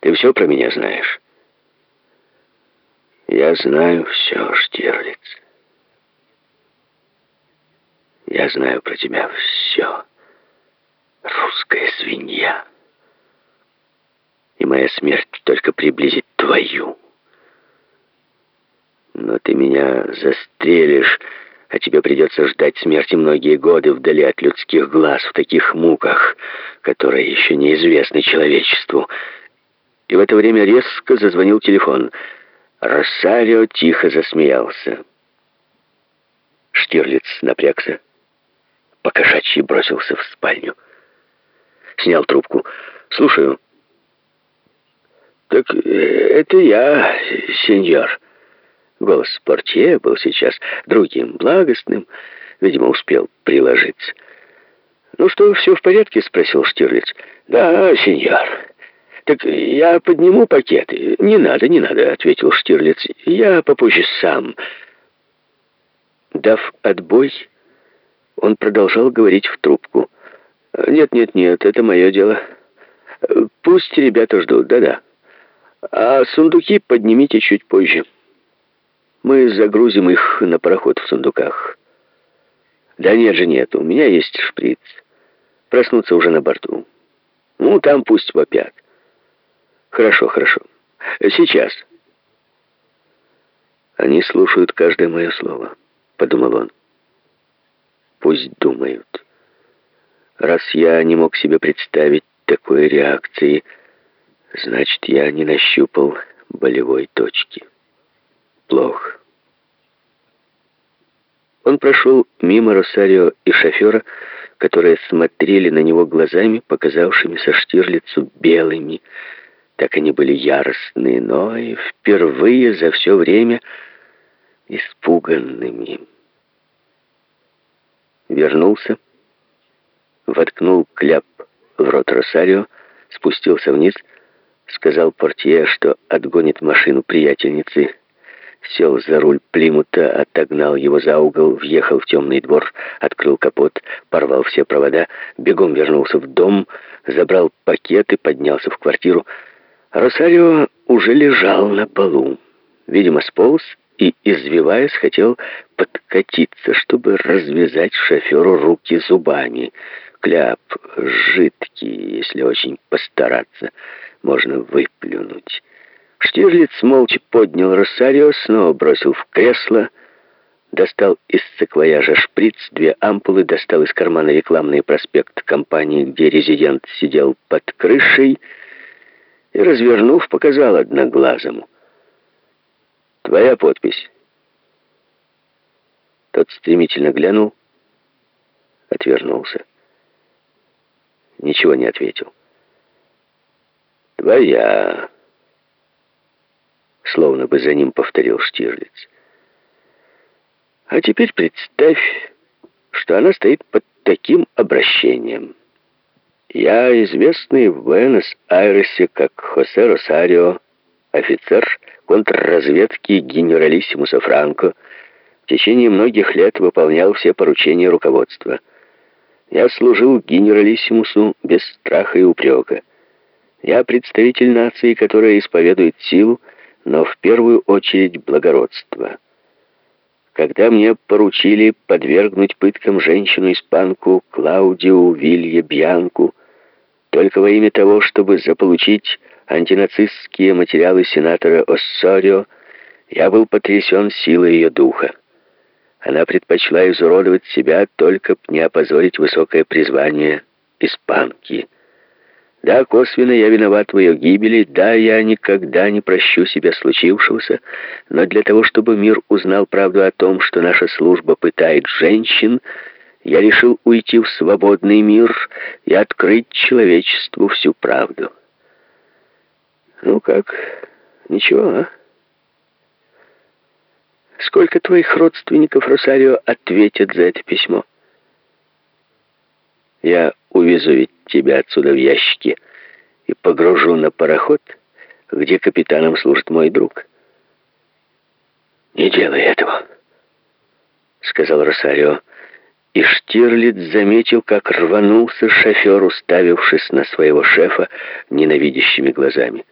Ты все про меня знаешь?» «Я знаю все, Штирлиц. Я знаю про тебя все. Русская свинья. И моя смерть только приблизит твою. Но ты меня застрелишь, а тебе придется ждать смерти многие годы вдали от людских глаз, в таких муках, которые еще неизвестны человечеству. И в это время резко зазвонил телефон — Росарио тихо засмеялся. Штирлиц напрягся, покошачьи бросился в спальню. Снял трубку. «Слушаю». «Так э, это я, сеньор». Голос портье был сейчас другим, благостным. Видимо, успел приложиться. «Ну что, все в порядке?» — спросил Штирлиц. «Да, сеньор». «Так я подниму пакеты». «Не надо, не надо», — ответил Штирлиц. «Я попозже сам». Дав отбой, он продолжал говорить в трубку. «Нет, нет, нет, это мое дело. Пусть ребята ждут, да-да. А сундуки поднимите чуть позже. Мы загрузим их на пароход в сундуках». «Да нет же, нет, у меня есть шприц. Проснуться уже на борту. Ну, там пусть вопят». Хорошо, хорошо. Сейчас. Они слушают каждое мое слово, подумал он. Пусть думают. Раз я не мог себе представить такой реакции, значит, я не нащупал болевой точки. Плохо. Он прошел мимо Росарио и шофера, которые смотрели на него глазами, показавшимися Штирлицу белыми, так они были яростны, но и впервые за все время испуганными. Вернулся, воткнул кляп в рот Росарио, спустился вниз, сказал портье, что отгонит машину приятельницы, сел за руль Плимута, отогнал его за угол, въехал в темный двор, открыл капот, порвал все провода, бегом вернулся в дом, забрал пакет и поднялся в квартиру, Росарио уже лежал на полу. Видимо, сполз и, извиваясь, хотел подкатиться, чтобы развязать шоферу руки зубами. Кляп жидкий, если очень постараться, можно выплюнуть. Штирлиц молча поднял Росарио, снова бросил в кресло, достал из саквояжа шприц, две ампулы, достал из кармана рекламный проспект компании, где резидент сидел под крышей, и, развернув, показал одноглазому. «Твоя подпись». Тот стремительно глянул, отвернулся. Ничего не ответил. «Твоя», словно бы за ним повторил Штирлиц. «А теперь представь, что она стоит под таким обращением». Я известный в Буэнос-Айресе как Хосе Росарио, офицер контрразведки генералиссимуса Франко, в течение многих лет выполнял все поручения руководства. Я служил генералиссимусу без страха и упрека. Я представитель нации, которая исповедует силу, но в первую очередь благородство. Когда мне поручили подвергнуть пыткам женщину-испанку Клаудиу Вилья Бьянку, только во имя того, чтобы заполучить антинацистские материалы сенатора Оссорио, я был потрясен силой ее духа. Она предпочла изуродовать себя, только б не опозорить высокое призвание испанки. Да, косвенно я виноват в ее гибели, да, я никогда не прощу себя случившегося, но для того, чтобы мир узнал правду о том, что наша служба пытает женщин, я решил уйти в свободный мир и открыть человечеству всю правду. Ну как, ничего, а? Сколько твоих родственников, Росарио, ответят за это письмо? Я увезу ведь тебя отсюда в ящике и погружу на пароход, где капитаном служит мой друг. «Не делай этого», — сказал Росарио, и Штирлиц заметил, как рванулся шофер, уставившись на своего шефа ненавидящими глазами.